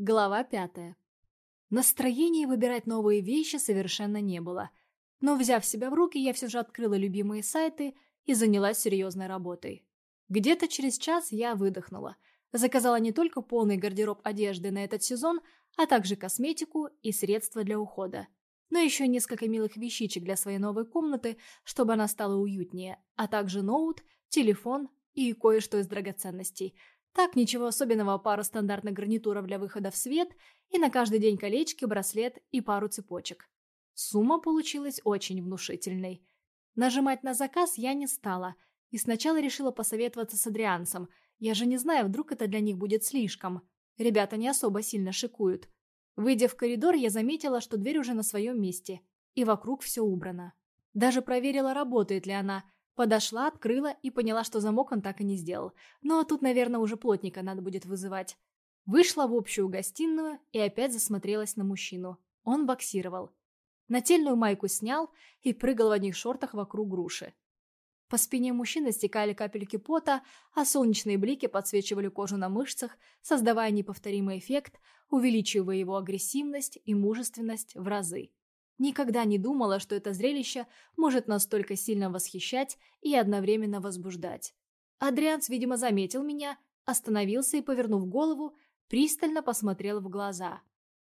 Глава пятая. Настроения выбирать новые вещи совершенно не было. Но, взяв себя в руки, я все же открыла любимые сайты и занялась серьезной работой. Где-то через час я выдохнула. Заказала не только полный гардероб одежды на этот сезон, а также косметику и средства для ухода. Но еще несколько милых вещичек для своей новой комнаты, чтобы она стала уютнее, а также ноут, телефон и кое-что из драгоценностей – так, ничего особенного, пару стандартных гарнитуров для выхода в свет и на каждый день колечки, браслет и пару цепочек. Сумма получилась очень внушительной. Нажимать на заказ я не стала, и сначала решила посоветоваться с Адриансом. Я же не знаю, вдруг это для них будет слишком. Ребята не особо сильно шикуют. Выйдя в коридор, я заметила, что дверь уже на своем месте, и вокруг все убрано. Даже проверила, работает ли она – Подошла, открыла и поняла, что замок он так и не сделал. Но тут, наверное, уже плотника надо будет вызывать. Вышла в общую гостиную и опять засмотрелась на мужчину. Он боксировал. Нательную майку снял и прыгал в одних шортах вокруг груши. По спине мужчины стекали капельки пота, а солнечные блики подсвечивали кожу на мышцах, создавая неповторимый эффект, увеличивая его агрессивность и мужественность в разы. Никогда не думала, что это зрелище может настолько сильно восхищать и одновременно возбуждать. Адрианс, видимо, заметил меня, остановился и, повернув голову, пристально посмотрел в глаза.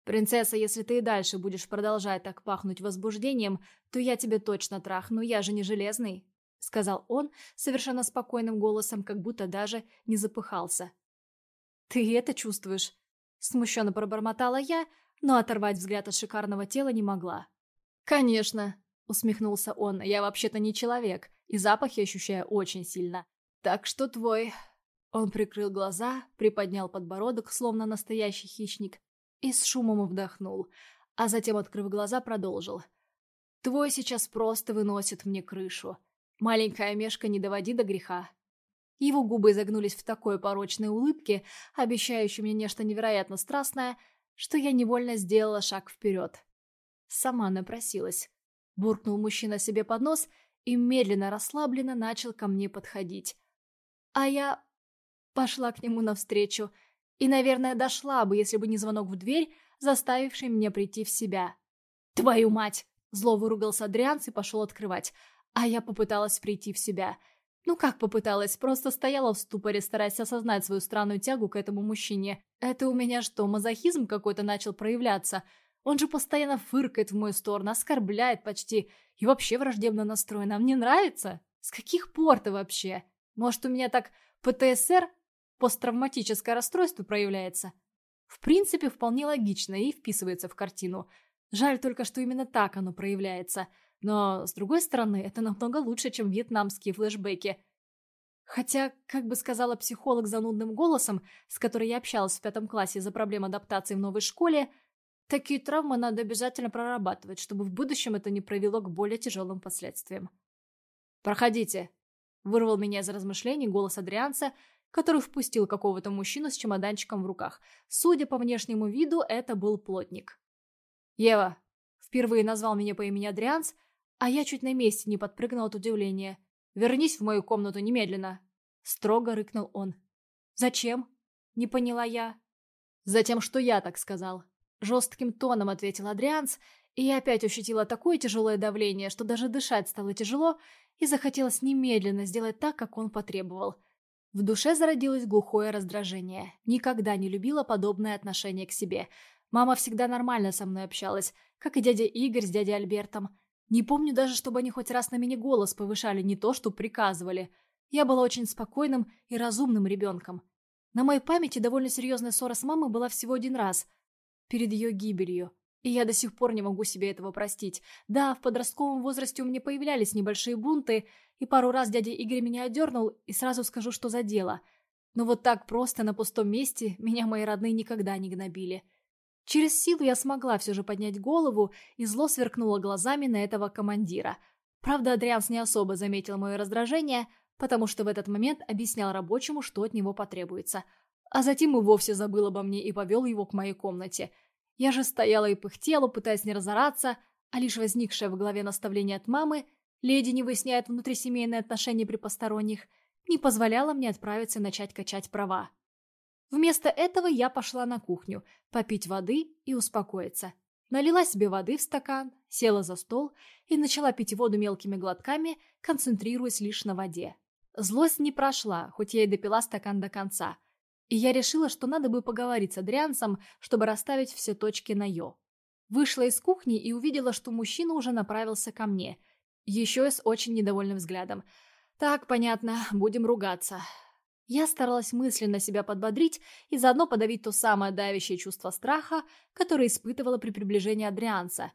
«Принцесса, если ты и дальше будешь продолжать так пахнуть возбуждением, то я тебе точно трахну, я же не железный», — сказал он совершенно спокойным голосом, как будто даже не запыхался. «Ты это чувствуешь?» — смущенно пробормотала я, но оторвать взгляд от шикарного тела не могла. «Конечно», — усмехнулся он, — «я вообще-то не человек, и запахи ощущаю очень сильно. Так что твой...» Он прикрыл глаза, приподнял подбородок, словно настоящий хищник, и с шумом вдохнул, а затем, открыв глаза, продолжил. «Твой сейчас просто выносит мне крышу. Маленькая мешка не доводи до греха». Его губы загнулись в такой порочной улыбке, обещающей мне нечто невероятно страстное, что я невольно сделала шаг вперед. Сама напросилась. Буркнул мужчина себе под нос и медленно, расслабленно начал ко мне подходить. А я пошла к нему навстречу и, наверное, дошла бы, если бы не звонок в дверь, заставивший меня прийти в себя. «Твою мать!» — зло выругался Адрианс и пошел открывать, а я попыталась прийти в себя — ну как попыталась, просто стояла в ступоре, стараясь осознать свою странную тягу к этому мужчине. Это у меня что, мазохизм какой-то начал проявляться? Он же постоянно фыркает в мою сторону, оскорбляет почти и вообще враждебно настроен. А мне нравится? С каких пор-то вообще? Может, у меня так ПТСР, посттравматическое расстройство проявляется? В принципе, вполне логично и вписывается в картину. Жаль только, что именно так оно проявляется – но, с другой стороны, это намного лучше, чем вьетнамские флешбеки. Хотя, как бы сказала психолог занудным голосом, с которой я общалась в пятом классе за проблем адаптации в новой школе, такие травмы надо обязательно прорабатывать, чтобы в будущем это не привело к более тяжелым последствиям. «Проходите», — вырвал меня из размышлений голос Адрианца, который впустил какого-то мужчину с чемоданчиком в руках. Судя по внешнему виду, это был плотник. «Ева», — впервые назвал меня по имени Адрианс, — а я чуть на месте не подпрыгнул от удивления. «Вернись в мою комнату немедленно!» Строго рыкнул он. «Зачем?» Не поняла я. «Затем, что я так сказал». Жестким тоном ответил Адрианс, и я опять ощутила такое тяжелое давление, что даже дышать стало тяжело, и захотелось немедленно сделать так, как он потребовал. В душе зародилось глухое раздражение. Никогда не любила подобное отношение к себе. Мама всегда нормально со мной общалась, как и дядя Игорь с дядей Альбертом. Не помню даже, чтобы они хоть раз на меня голос повышали, не то, что приказывали. Я была очень спокойным и разумным ребенком. На моей памяти довольно серьезная ссора с мамой была всего один раз. Перед ее гибелью. И я до сих пор не могу себе этого простить. Да, в подростковом возрасте у меня появлялись небольшие бунты, и пару раз дядя Игорь меня одернул, и сразу скажу, что за дело. Но вот так просто, на пустом месте, меня мои родные никогда не гнобили. Через силу я смогла все же поднять голову и зло сверкнула глазами на этого командира. Правда, Адрианс не особо заметил мое раздражение, потому что в этот момент объяснял рабочему, что от него потребуется. А затем и вовсе забыл обо мне и повел его к моей комнате. Я же стояла и пыхтела, пытаясь не разораться, а лишь возникшее в голове наставление от мамы «Леди не выясняет внутрисемейные отношения при посторонних» не позволяло мне отправиться и начать качать права. Вместо этого я пошла на кухню, попить воды и успокоиться. Налила себе воды в стакан, села за стол и начала пить воду мелкими глотками, концентрируясь лишь на воде. Злость не прошла, хоть я и допила стакан до конца. И я решила, что надо бы поговорить с Адриансом, чтобы расставить все точки на «ё». Вышла из кухни и увидела, что мужчина уже направился ко мне. Еще и с очень недовольным взглядом. «Так, понятно, будем ругаться». Я старалась мысленно себя подбодрить и заодно подавить то самое давящее чувство страха, которое испытывала при приближении Адрианца.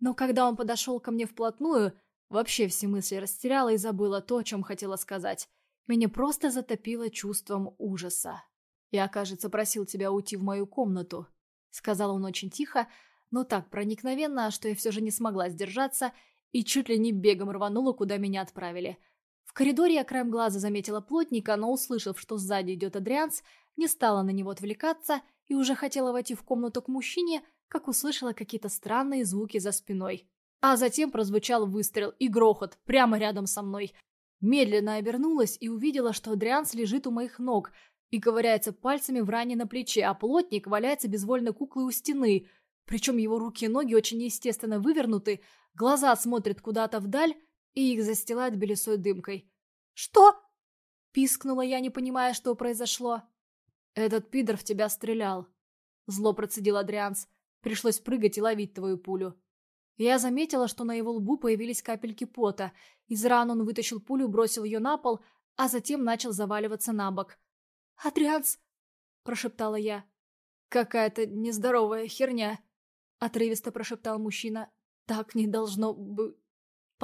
Но когда он подошел ко мне вплотную, вообще все мысли растеряла и забыла то, о чем хотела сказать. Меня просто затопило чувством ужаса. «Я, кажется, просил тебя уйти в мою комнату», — сказал он очень тихо, но так проникновенно, что я все же не смогла сдержаться и чуть ли не бегом рванула, куда меня отправили — в коридоре я краем глаза заметила плотника, но, услышав, что сзади идет Адрианс, не стала на него отвлекаться и уже хотела войти в комнату к мужчине, как услышала какие-то странные звуки за спиной. А затем прозвучал выстрел и грохот прямо рядом со мной. Медленно обернулась и увидела, что Адрианс лежит у моих ног и ковыряется пальцами в ране на плече, а плотник валяется безвольной куклой у стены. Причем его руки и ноги очень естественно вывернуты, глаза смотрят куда-то вдаль, и их застилает белесой дымкой. «Что?» – пискнула я, не понимая, что произошло. «Этот пидор в тебя стрелял», – зло процедил Адрианс. «Пришлось прыгать и ловить твою пулю». Я заметила, что на его лбу появились капельки пота. Из ран он вытащил пулю, бросил ее на пол, а затем начал заваливаться на бок. «Адрианс!» – прошептала я. «Какая-то нездоровая херня!» – отрывисто прошептал мужчина. «Так не должно быть...»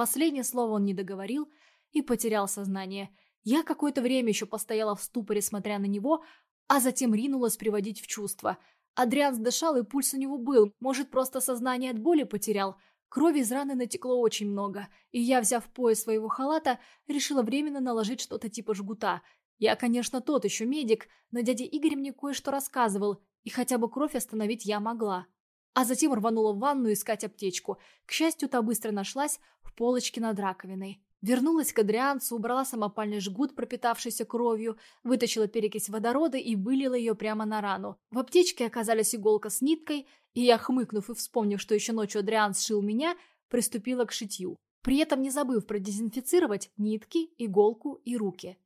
Последнее слово он не договорил и потерял сознание. Я какое-то время еще постояла в ступоре, смотря на него, а затем ринулась приводить в чувство. Адриан дышал, и пульс у него был, может, просто сознание от боли потерял. Крови из раны натекло очень много, и я, взяв пояс своего халата, решила временно наложить что-то типа жгута. Я, конечно, тот еще медик, но дядя Игорь мне кое-что рассказывал, и хотя бы кровь остановить я могла а затем рванула в ванну искать аптечку. К счастью, та быстро нашлась в полочке над раковиной. Вернулась к Адрианцу, убрала самопальный жгут, пропитавшийся кровью, вытащила перекись водорода и вылила ее прямо на рану. В аптечке оказалась иголка с ниткой, и я, хмыкнув и вспомнив, что еще ночью Адриан сшил меня, приступила к шитью. При этом не забыв продезинфицировать нитки, иголку и руки.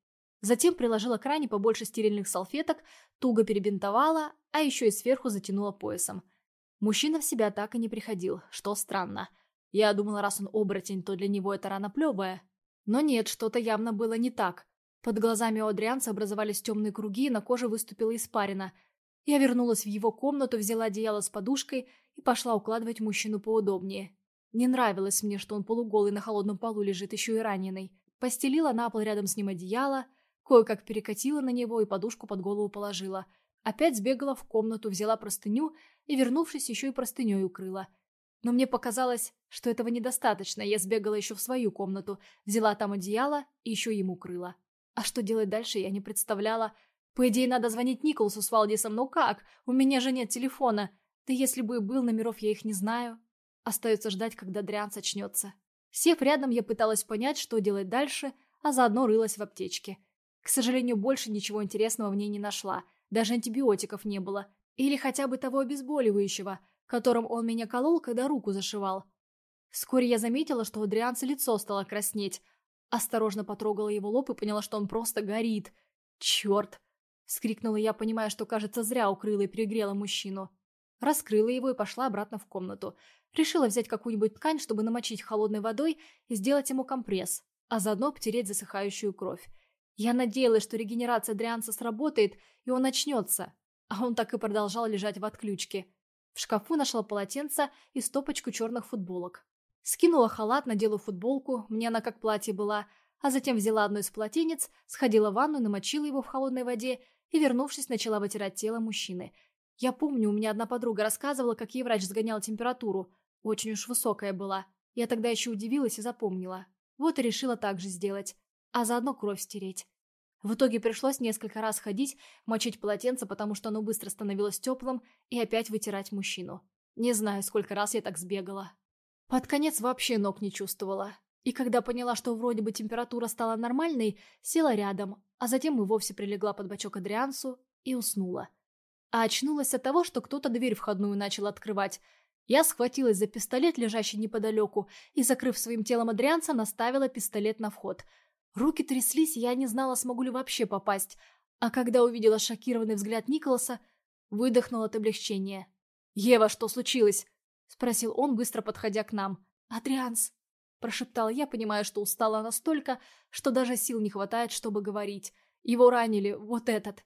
Затем приложила к ране побольше стерильных салфеток, туго перебинтовала, а еще и сверху затянула поясом. Мужчина в себя так и не приходил, что странно. Я думала, раз он оборотень, то для него это рана плевая. Но нет, что-то явно было не так. Под глазами у Адрианца образовались темные круги, на коже выступила испарина. Я вернулась в его комнату, взяла одеяло с подушкой и пошла укладывать мужчину поудобнее. Не нравилось мне, что он полуголый на холодном полу лежит, еще и раненый. Постелила на пол рядом с ним одеяло, кое-как перекатила на него и подушку под голову положила – Опять сбегала в комнату, взяла простыню и, вернувшись, еще и простыней укрыла. Но мне показалось, что этого недостаточно, я сбегала еще в свою комнату, взяла там одеяло и еще ему укрыла. А что делать дальше, я не представляла. По идее, надо звонить Николасу с Валдисом, но как? У меня же нет телефона. Да если бы и был, номеров я их не знаю. Остается ждать, когда Дриан сочнется. Сев рядом, я пыталась понять, что делать дальше, а заодно рылась в аптечке. К сожалению, больше ничего интересного в ней не нашла – даже антибиотиков не было. Или хотя бы того обезболивающего, которым он меня колол, когда руку зашивал. Вскоре я заметила, что у Адрианца лицо стало краснеть. Осторожно потрогала его лоб и поняла, что он просто горит. «Черт!» — вскрикнула я, понимая, что, кажется, зря укрыла и пригрела мужчину. Раскрыла его и пошла обратно в комнату. Решила взять какую-нибудь ткань, чтобы намочить холодной водой и сделать ему компресс, а заодно обтереть засыхающую кровь. Я надеялась, что регенерация Дрианца сработает, и он очнется. А он так и продолжал лежать в отключке. В шкафу нашла полотенце и стопочку черных футболок. Скинула халат, надела футболку, мне она как платье была, а затем взяла одно из полотенец, сходила в ванну, намочила его в холодной воде и, вернувшись, начала вытирать тело мужчины. Я помню, у меня одна подруга рассказывала, как ей врач сгонял температуру. Очень уж высокая была. Я тогда еще удивилась и запомнила. Вот и решила так же сделать а заодно кровь стереть. В итоге пришлось несколько раз ходить, мочить полотенце, потому что оно быстро становилось теплым, и опять вытирать мужчину. Не знаю, сколько раз я так сбегала. Под конец вообще ног не чувствовала. И когда поняла, что вроде бы температура стала нормальной, села рядом, а затем и вовсе прилегла под бочок Адриансу и уснула. А очнулась от того, что кто-то дверь входную начал открывать. Я схватилась за пистолет, лежащий неподалеку, и, закрыв своим телом Адрианца, наставила пистолет на вход. Руки тряслись, я не знала, смогу ли вообще попасть. А когда увидела шокированный взгляд Николаса, выдохнула от облегчения. «Ева, что случилось?» — спросил он, быстро подходя к нам. «Адрианс», — прошептал я, понимая, что устала настолько, что даже сил не хватает, чтобы говорить. «Его ранили, вот этот».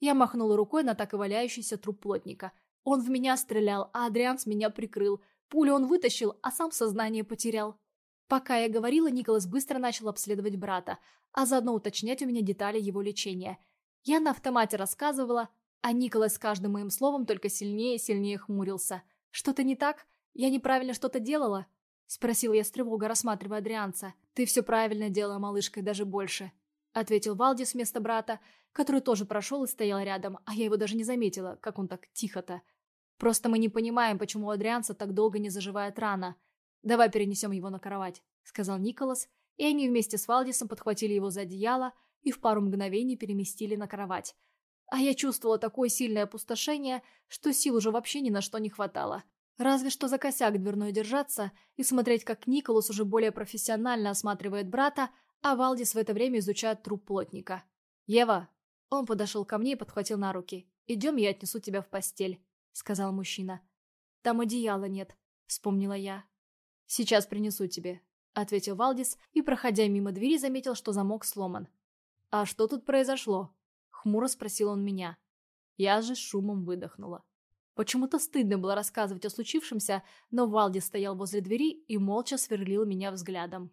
Я махнула рукой на так и валяющийся труп плотника. Он в меня стрелял, а Адрианс меня прикрыл. Пулю он вытащил, а сам сознание потерял. Пока я говорила, Николас быстро начал обследовать брата, а заодно уточнять у меня детали его лечения. Я на автомате рассказывала, а Николас с каждым моим словом только сильнее и сильнее хмурился. «Что-то не так? Я неправильно что-то делала?» Спросил я с тревогой, рассматривая Адрианца. «Ты все правильно делала, малышка, и даже больше», — ответил Валдис вместо брата, который тоже прошел и стоял рядом, а я его даже не заметила, как он так тихо-то. «Просто мы не понимаем, почему у Адрианца так долго не заживает рана. Давай перенесем его на кровать», — сказал Николас, и они вместе с Валдисом подхватили его за одеяло и в пару мгновений переместили на кровать. А я чувствовала такое сильное опустошение, что сил уже вообще ни на что не хватало. Разве что за косяк дверной держаться и смотреть, как Николас уже более профессионально осматривает брата, а Валдис в это время изучает труп плотника. «Ева!» Он подошел ко мне и подхватил на руки. «Идем, я отнесу тебя в постель», — сказал мужчина. «Там одеяла нет», — вспомнила я. «Сейчас принесу тебе», — ответил Валдис и, проходя мимо двери, заметил, что замок сломан. «А что тут произошло?» — хмуро спросил он меня. Я же шумом выдохнула. Почему-то стыдно было рассказывать о случившемся, но Валди стоял возле двери и молча сверлил меня взглядом.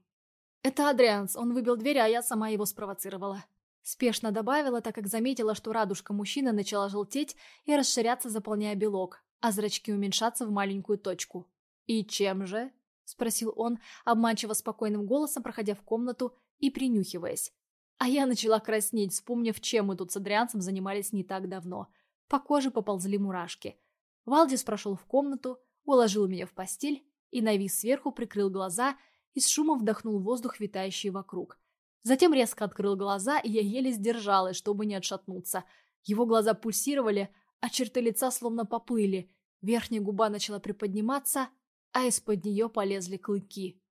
«Это Адрианс, он выбил дверь, а я сама его спровоцировала». Спешно добавила, так как заметила, что радужка мужчины начала желтеть и расширяться, заполняя белок, а зрачки уменьшаться в маленькую точку. «И чем же?» — спросил он, обманчиво спокойным голосом, проходя в комнату и принюхиваясь. А я начала краснеть, вспомнив, чем мы тут с Адрианцем занимались не так давно. По коже поползли мурашки. Валдис прошел в комнату, уложил меня в постель и, навис сверху, прикрыл глаза и с шумом вдохнул воздух, витающий вокруг. Затем резко открыл глаза, и я еле сдержалась, чтобы не отшатнуться. Его глаза пульсировали, а черты лица словно поплыли. Верхняя губа начала приподниматься, а из-под нее полезли клыки.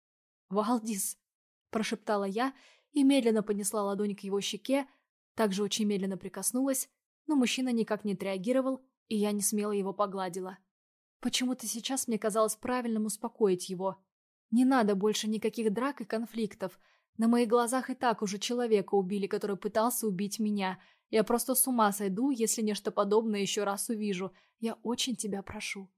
«Валдис!» – прошептала я и медленно поднесла ладонь к его щеке, также очень медленно прикоснулась, но мужчина никак не отреагировал и я не смело его погладила. Почему-то сейчас мне казалось правильным успокоить его. Не надо больше никаких драк и конфликтов. На моих глазах и так уже человека убили, который пытался убить меня. Я просто с ума сойду, если нечто подобное еще раз увижу. Я очень тебя прошу.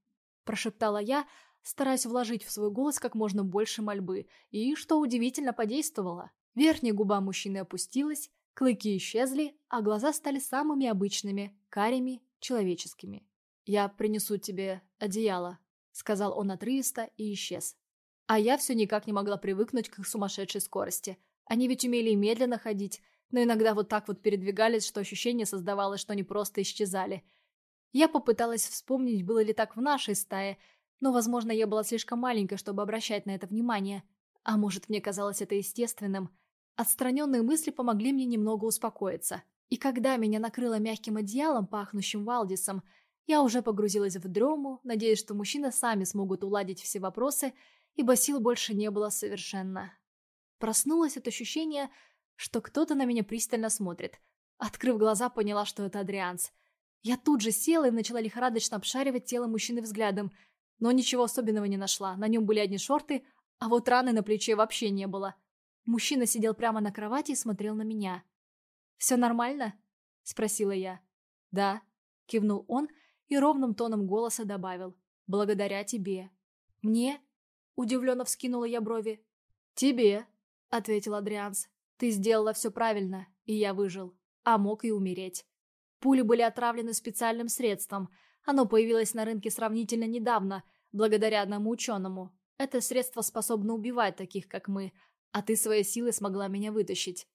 Прошептала я, стараясь вложить в свой голос как можно больше мольбы. И, что удивительно, подействовало. Верхняя губа мужчины опустилась, клыки исчезли, а глаза стали самыми обычными, карими человеческими. «Я принесу тебе одеяло», — сказал он отрывисто и исчез. А я все никак не могла привыкнуть к их сумасшедшей скорости. Они ведь умели и медленно ходить, но иногда вот так вот передвигались, что ощущение создавалось, что они просто исчезали. Я попыталась вспомнить, было ли так в нашей стае, но, возможно, я была слишком маленькой, чтобы обращать на это внимание. А может, мне казалось это естественным. Отстраненные мысли помогли мне немного успокоиться. И когда меня накрыло мягким одеялом, пахнущим Валдисом, я уже погрузилась в дрему, надеясь, что мужчины сами смогут уладить все вопросы, ибо сил больше не было совершенно. Проснулась от ощущения, что кто-то на меня пристально смотрит. Открыв глаза, поняла, что это Адрианс. Я тут же села и начала лихорадочно обшаривать тело мужчины взглядом, но ничего особенного не нашла. На нем были одни шорты, а вот раны на плече вообще не было. Мужчина сидел прямо на кровати и смотрел на меня. «Все нормально?» — спросила я. «Да», — кивнул он и ровным тоном голоса добавил. «Благодаря тебе». «Мне?» — удивленно вскинула я брови. «Тебе», — ответил Адрианс. «Ты сделала все правильно, и я выжил. А мог и умереть. Пули были отравлены специальным средством. Оно появилось на рынке сравнительно недавно, благодаря одному ученому. Это средство способно убивать таких, как мы, а ты своей силой смогла меня вытащить».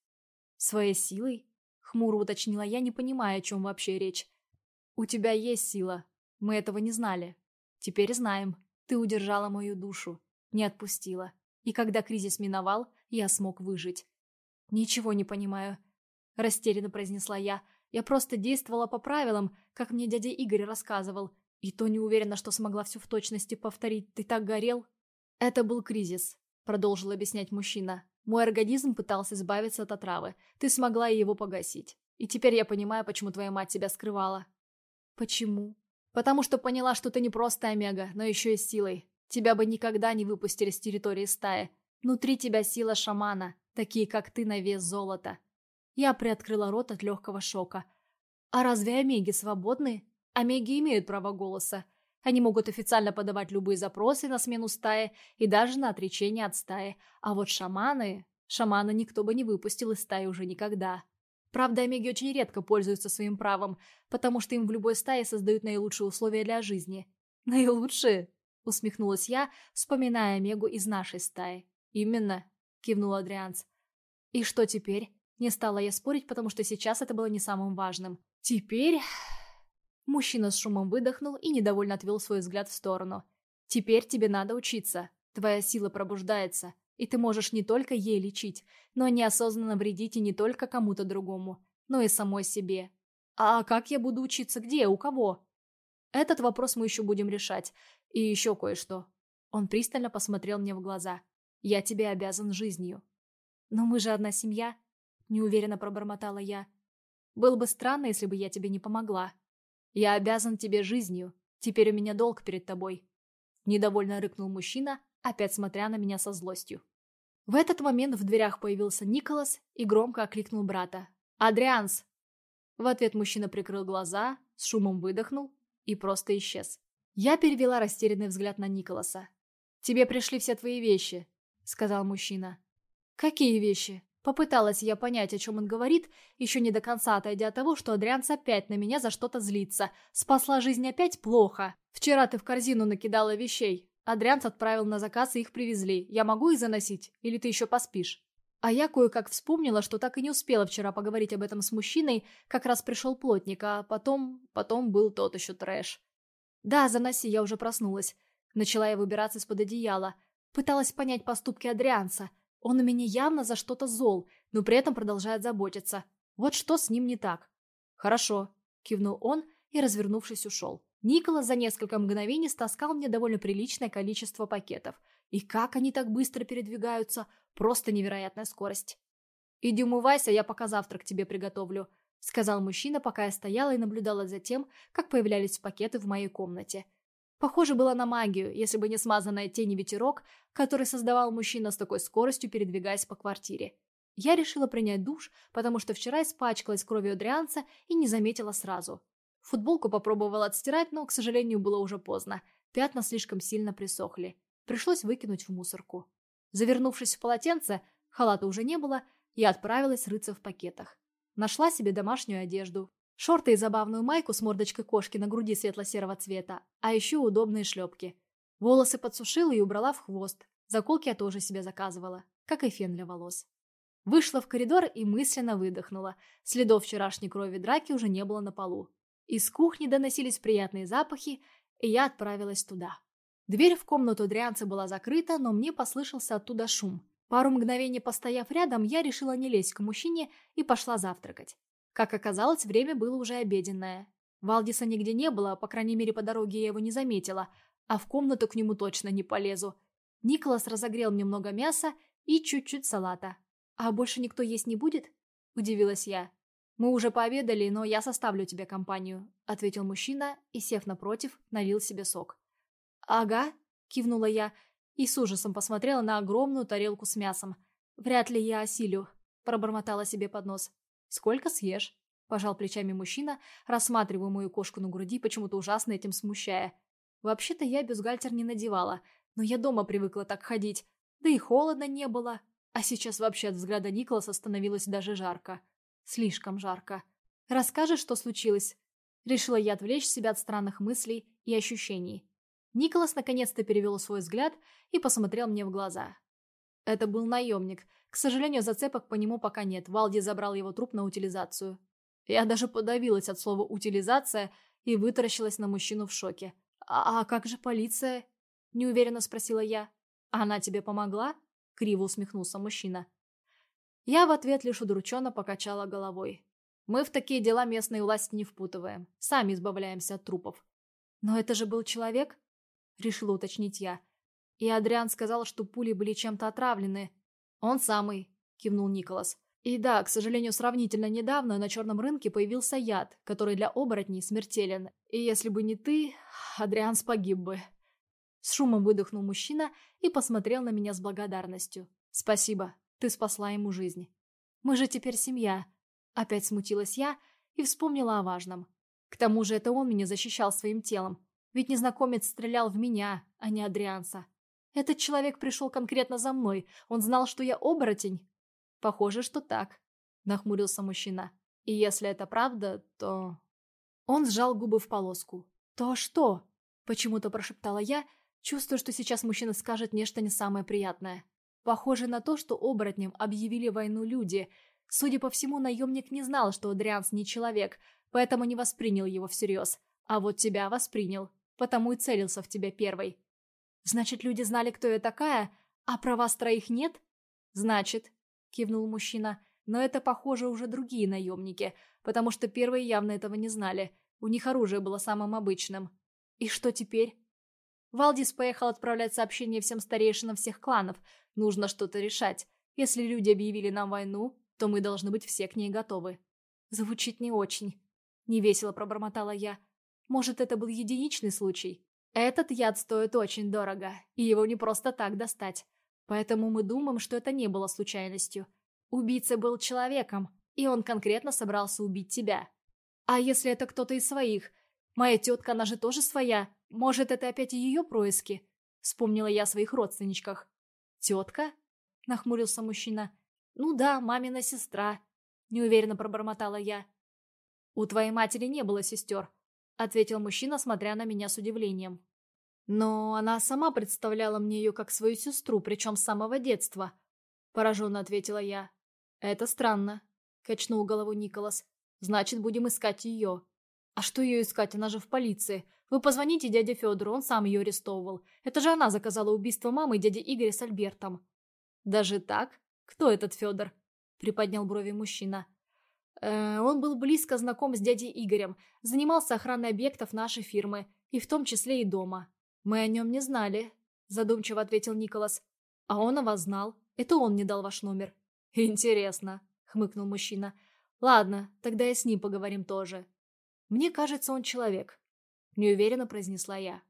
«Своей силой?» Хмуро уточнила я, не понимая, о чем вообще речь. «У тебя есть сила. Мы этого не знали. Теперь знаем. Ты удержала мою душу. Не отпустила. И когда кризис миновал, я смог выжить». «Ничего не понимаю», — растерянно произнесла я. Я просто действовала по правилам, как мне дядя Игорь рассказывал. И то не уверена, что смогла все в точности повторить. Ты так горел. Это был кризис, продолжил объяснять мужчина. Мой организм пытался избавиться от отравы. Ты смогла его погасить. И теперь я понимаю, почему твоя мать тебя скрывала. Почему? Потому что поняла, что ты не просто Омега, но еще и силой. Тебя бы никогда не выпустили с территории стаи. Внутри тебя сила шамана, такие как ты на вес золота. Я приоткрыла рот от легкого шока. А разве Омеги свободны? Омеги имеют право голоса. Они могут официально подавать любые запросы на смену стаи и даже на отречение от стаи. А вот шаманы... Шамана никто бы не выпустил из стаи уже никогда. Правда, омеги очень редко пользуются своим правом, потому что им в любой стае создают наилучшие условия для жизни. «Наилучшие?» — усмехнулась я, вспоминая омегу из нашей стаи. «Именно», — кивнул Адрианс. «И что теперь?» Не стала я спорить, потому что сейчас это было не самым важным. «Теперь...» Мужчина с шумом выдохнул и недовольно отвел свой взгляд в сторону. «Теперь тебе надо учиться. Твоя сила пробуждается, и ты можешь не только ей лечить, но неосознанно вредить и не только кому-то другому, но и самой себе. А как я буду учиться где, у кого?» «Этот вопрос мы еще будем решать. И еще кое-что». Он пристально посмотрел мне в глаза. «Я тебе обязан жизнью». «Но мы же одна семья», — неуверенно пробормотала я. «Было бы странно, если бы я тебе не помогла». «Я обязан тебе жизнью. Теперь у меня долг перед тобой». Недовольно рыкнул мужчина, опять смотря на меня со злостью. В этот момент в дверях появился Николас и громко окликнул брата. «Адрианс!» В ответ мужчина прикрыл глаза, с шумом выдохнул и просто исчез. Я перевела растерянный взгляд на Николаса. «Тебе пришли все твои вещи», — сказал мужчина. «Какие вещи?» Попыталась я понять, о чем он говорит, еще не до конца отойдя от того, что Адрианс опять на меня за что-то злится. Спасла жизнь опять плохо. Вчера ты в корзину накидала вещей. Адрианс отправил на заказ, и их привезли. Я могу их заносить? Или ты еще поспишь? А я кое-как вспомнила, что так и не успела вчера поговорить об этом с мужчиной, как раз пришел плотник, а потом... потом был тот еще трэш. Да, заноси, я уже проснулась. Начала я выбираться из-под одеяла. Пыталась понять поступки Адрианса. Он у меня явно за что-то зол, но при этом продолжает заботиться. Вот что с ним не так. «Хорошо», — кивнул он и, развернувшись, ушел. Николас за несколько мгновений стаскал мне довольно приличное количество пакетов. И как они так быстро передвигаются? Просто невероятная скорость. «Иди умывайся, я пока завтрак тебе приготовлю», — сказал мужчина, пока я стояла и наблюдала за тем, как появлялись пакеты в моей комнате. Похоже было на магию, если бы не смазанная тень ветерок, который создавал мужчина с такой скоростью, передвигаясь по квартире. Я решила принять душ, потому что вчера испачкалась кровью Адрианца и не заметила сразу. Футболку попробовала отстирать, но, к сожалению, было уже поздно. Пятна слишком сильно присохли. Пришлось выкинуть в мусорку. Завернувшись в полотенце, халата уже не было, я отправилась рыться в пакетах. Нашла себе домашнюю одежду, Шорты и забавную майку с мордочкой кошки на груди светло-серого цвета, а еще удобные шлепки. Волосы подсушила и убрала в хвост. Заколки я тоже себе заказывала, как и фен для волос. Вышла в коридор и мысленно выдохнула. Следов вчерашней крови драки уже не было на полу. Из кухни доносились приятные запахи, и я отправилась туда. Дверь в комнату Дрианца была закрыта, но мне послышался оттуда шум. Пару мгновений постояв рядом, я решила не лезть к мужчине и пошла завтракать. Как оказалось, время было уже обеденное. Валдиса нигде не было, по крайней мере, по дороге я его не заметила, а в комнату к нему точно не полезу. Николас разогрел мне много мяса и чуть-чуть салата. «А больше никто есть не будет?» – удивилась я. «Мы уже пообедали, но я составлю тебе компанию», – ответил мужчина и, сев напротив, налил себе сок. «Ага», – кивнула я и с ужасом посмотрела на огромную тарелку с мясом. «Вряд ли я осилю», – пробормотала себе под нос. «Сколько съешь?» – пожал плечами мужчина, рассматривая мою кошку на груди, почему-то ужасно этим смущая. «Вообще-то я бюстгальтер не надевала, но я дома привыкла так ходить, да и холодно не было. А сейчас вообще от взгляда Николаса становилось даже жарко. Слишком жарко. Расскажешь, что случилось?» Решила я отвлечь себя от странных мыслей и ощущений. Николас наконец-то перевел свой взгляд и посмотрел мне в глаза. Это был наемник – к сожалению, зацепок по нему пока нет. Валди забрал его труп на утилизацию. Я даже подавилась от слова «утилизация» и вытаращилась на мужчину в шоке. «А, а как же полиция?» – неуверенно спросила я. «Она тебе помогла?» – криво усмехнулся мужчина. Я в ответ лишь удрученно покачала головой. Мы в такие дела местные власти не впутываем. Сами избавляемся от трупов. Но это же был человек? Решила уточнить я. И Адриан сказал, что пули были чем-то отравлены. Он самый, кивнул Николас. И да, к сожалению, сравнительно недавно на черном рынке появился яд, который для оборотней смертелен. И если бы не ты, Адриан погиб бы. С шумом выдохнул мужчина и посмотрел на меня с благодарностью. «Спасибо, ты спасла ему жизнь. Мы же теперь семья, Опять смутилась я и вспомнила о важном. К тому же это он меня защищал своим телом. Ведь незнакомец стрелял в меня, а не Адрианса. Этот человек пришел конкретно за мной. Он знал, что я оборотень. Похоже, что так. Нахмурился мужчина. И если это правда, то... Он сжал губы в полоску. «То что?» Почему-то прошептала я, чувствуя, что сейчас мужчина скажет нечто не самое приятное. Похоже на то, что оборотням объявили войну люди, Судя по всему, наемник не знал, что Адрианс не человек, поэтому не воспринял его всерьез. А вот тебя воспринял, потому и целился в тебя первой. Значит, люди знали, кто я такая, а про вас троих нет? Значит, кивнул мужчина, но это, похоже, уже другие наемники, потому что первые явно этого не знали. У них оружие было самым обычным. И что теперь? Валдис поехал отправлять сообщение всем старейшинам всех кланов. Нужно что-то решать. Если люди объявили нам войну, то мы должны быть все к ней готовы. Звучит не очень. Невесело пробормотала я. Может, это был единичный случай? Этот яд стоит очень дорого, и его не просто так достать. Поэтому мы думаем, что это не было случайностью. Убийца был человеком, и он конкретно собрался убить тебя. А если это кто-то из своих? Моя тетка, она же тоже своя. Может, это опять ее происки? Вспомнила я о своих родственничках. «Тетка?» – нахмурился мужчина. «Ну да, мамина сестра», — неуверенно пробормотала я. «У твоей матери не было сестер», — ответил мужчина, смотря на меня с удивлением. «Но она сама представляла мне ее как свою сестру, причем с самого детства», — пораженно ответила я. «Это странно», — качнул голову Николас. «Значит, будем искать ее». «А что ее искать? Она же в полиции. Вы позвоните дяде Федору, он сам ее арестовывал. Это же она заказала убийство мамы и дяди Игоря с Альбертом». «Даже так?» «Кто этот Федор?» – приподнял брови мужчина. Э, «Он был близко знаком с дядей Игорем, занимался охраной объектов нашей фирмы, и в том числе и дома. Мы о нем не знали», – задумчиво ответил Николас. «А он о вас знал. Это он мне дал ваш номер». «Интересно», – хмыкнул мужчина. «Ладно, тогда и с ним поговорим тоже». «Мне кажется, он человек», – неуверенно произнесла я.